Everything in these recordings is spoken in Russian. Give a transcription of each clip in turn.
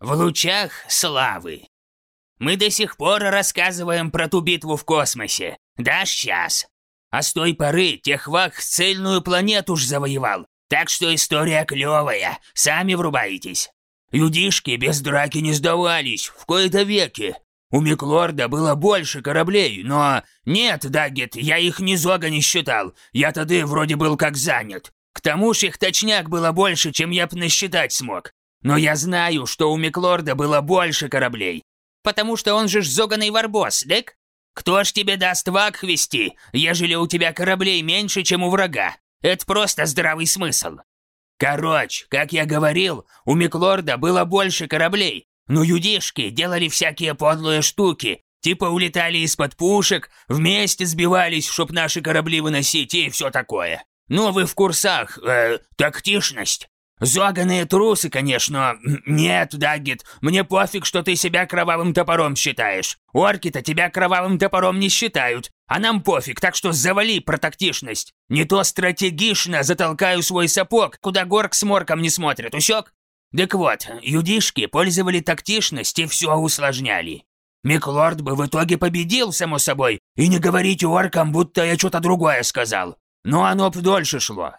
в лучах славы. Мы до сих пор рассказываем про ту битву в космосе. Да, сейчас. А с той поры Техвак цельную планету ж завоевал. Так что история клевая, сами врубаетесь. Юдишки без драки не сдавались, в кои-то веки. У Миклорда было больше кораблей, но... Нет, Даггет, я их ни зога не считал. Я тогда вроде был как занят. К тому ж их точняк было больше, чем я б насчитать смог. Но я знаю, что у Миклорда было больше кораблей. Потому что он же ж зоганый варбос, дык? Кто ж тебе даст вак вести, ежели у тебя кораблей меньше, чем у врага? Это просто здравый смысл. Короче, как я говорил, у Миклорда было больше кораблей, но юдишки делали всякие подлые штуки, типа улетали из-под пушек, вместе сбивались, чтоб наши корабли выносить и все такое. Ну, вы в курсах, э, тактичность. Зоганые трусы, конечно. Нет, Даггет, мне пофиг, что ты себя кровавым топором считаешь. Орки-то тебя кровавым топором не считают. А нам пофиг, так что завали про тактичность. Не то стратегично затолкаю свой сапог, куда горк с морком не смотрят, усек? Так вот, юдишки пользовали тактичность и все усложняли. Миклорд бы в итоге победил, само собой, и не говорите оркам, будто я что-то другое сказал. Но оно б дольше шло.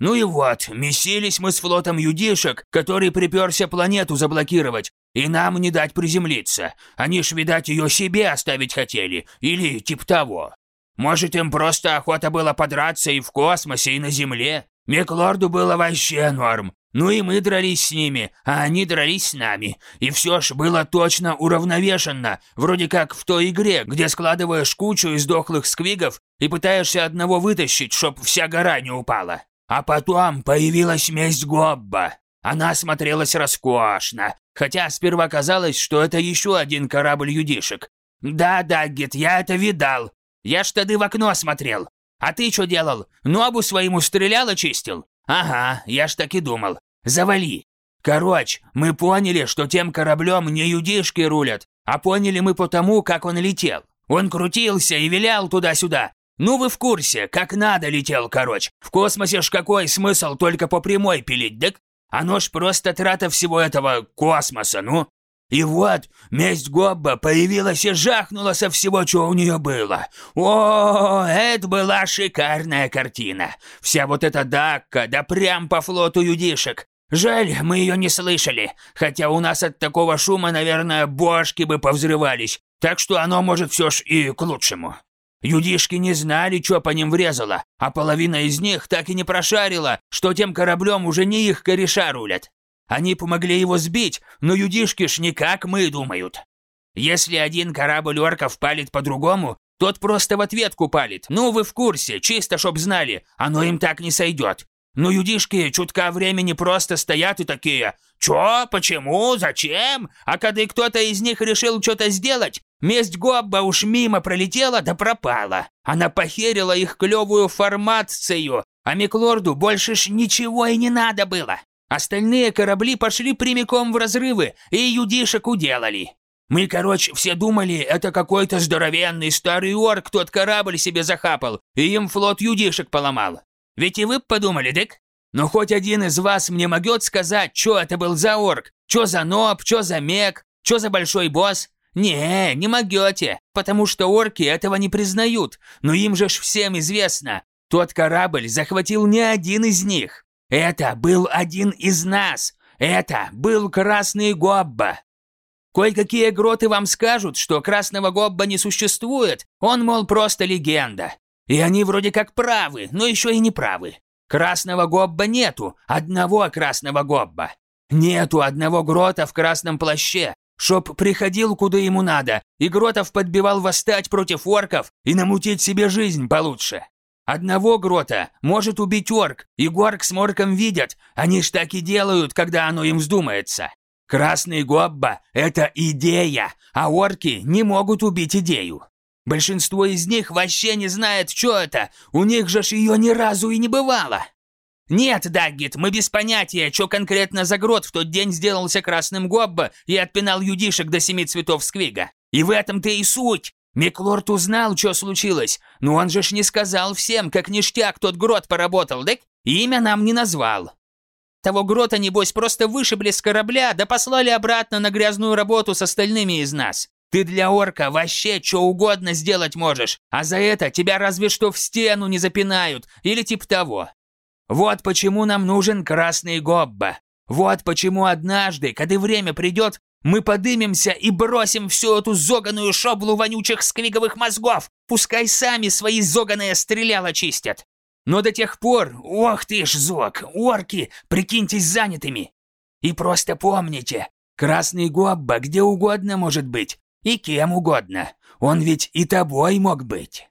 Ну и вот, месились мы с флотом юдишек, который приперся планету заблокировать, и нам не дать приземлиться. Они ж, видать, ее себе оставить хотели, или типа того. Может, им просто охота было подраться и в космосе, и на Земле? Меклорду было вообще норм. Ну и мы дрались с ними, а они дрались с нами. И все ж было точно уравновешенно, вроде как в той игре, где складываешь кучу из дохлых сквигов и пытаешься одного вытащить, чтоб вся гора не упала. А потом появилась месть Гобба. Она смотрелась роскошно, хотя сперва казалось, что это еще один корабль юдишек. Да, Даггет, я это видал. Я ж тогда в окно смотрел. А ты что делал? Нобу своему стрелял и чистил? Ага, я ж так и думал. Завали. Короче, мы поняли, что тем кораблем не юдишки рулят, а поняли мы потому, как он летел. Он крутился и вилял туда-сюда, ну вы в курсе, как надо летел, короче. В космосе ж какой смысл только по прямой пилить, дык? Оно ж просто трата всего этого космоса, ну. И вот, месть Гобба появилась и жахнула со всего, что у нее было. О, это была шикарная картина. Вся вот эта дакка, да прям по флоту юдишек. Жаль, мы ее не слышали, хотя у нас от такого шума, наверное, бошки бы повзрывались, так что оно может все ж и к лучшему. Юдишки не знали, что по ним врезало, а половина из них так и не прошарила, что тем кораблем уже не их кореша рулят. Они помогли его сбить, но юдишки ж не как мы думают. Если один корабль орков палит по-другому, тот просто в ответку палит. Ну, вы в курсе, чисто чтоб знали, оно им так не сойдет. Но юдишки чутка времени просто стоят и такие «Чё? Почему? Зачем?» А когда кто-то из них решил что-то сделать, месть Гобба уж мимо пролетела да пропала. Она похерила их клевую формацию, а Миклорду больше ж ничего и не надо было. Остальные корабли пошли прямиком в разрывы и юдишек уделали. Мы, короче, все думали, это какой-то здоровенный старый орк тот корабль себе захапал, и им флот юдишек поломал. Ведь и вы подумали, дык? Но хоть один из вас мне могет сказать, что это был за орк? Что за ноб, что за мег, что за большой босс? Не, не могете, потому что орки этого не признают. Но им же ж всем известно, тот корабль захватил не один из них. Это был один из нас. Это был Красный Гобба. Кое-какие гроты вам скажут, что Красного Гобба не существует, он, мол, просто легенда. И они вроде как правы, но еще и не правы. Красного гобба нету, одного красного гобба. Нету одного грота в красном плаще, чтоб приходил куда ему надо, и Гротов подбивал восстать против орков и намутить себе жизнь получше. Одного Грота может убить орк, и Горк с Морком видят, они ж так и делают, когда оно им вздумается. Красный Гобба — это идея, а орки не могут убить идею. Большинство из них вообще не знает, что это. У них же ж ее ни разу и не бывало. Нет, Даггит, мы без понятия, что конкретно за грот в тот день сделался красным гобба и отпинал юдишек до семи цветов сквига. И в этом-то и суть. Миклорд узнал, что случилось, но он же ж не сказал всем, как ништяк тот грот поработал, так? Имя нам не назвал. Того грота, небось, просто вышибли с корабля, да послали обратно на грязную работу с остальными из нас. Ты для орка вообще что угодно сделать можешь, а за это тебя разве что в стену не запинают или типа того. Вот почему нам нужен красный гобба. Вот почему однажды, когда время придет, мы подымемся и бросим всю эту зоганую шоблу вонючих сквиговых мозгов. Пускай сами свои зоганые стреляла чистят. Но до тех пор, ох ты ж, Зок, орки, прикиньтесь занятыми. И просто помните, красный гобба где угодно может быть, и кем угодно. Он ведь и тобой мог быть.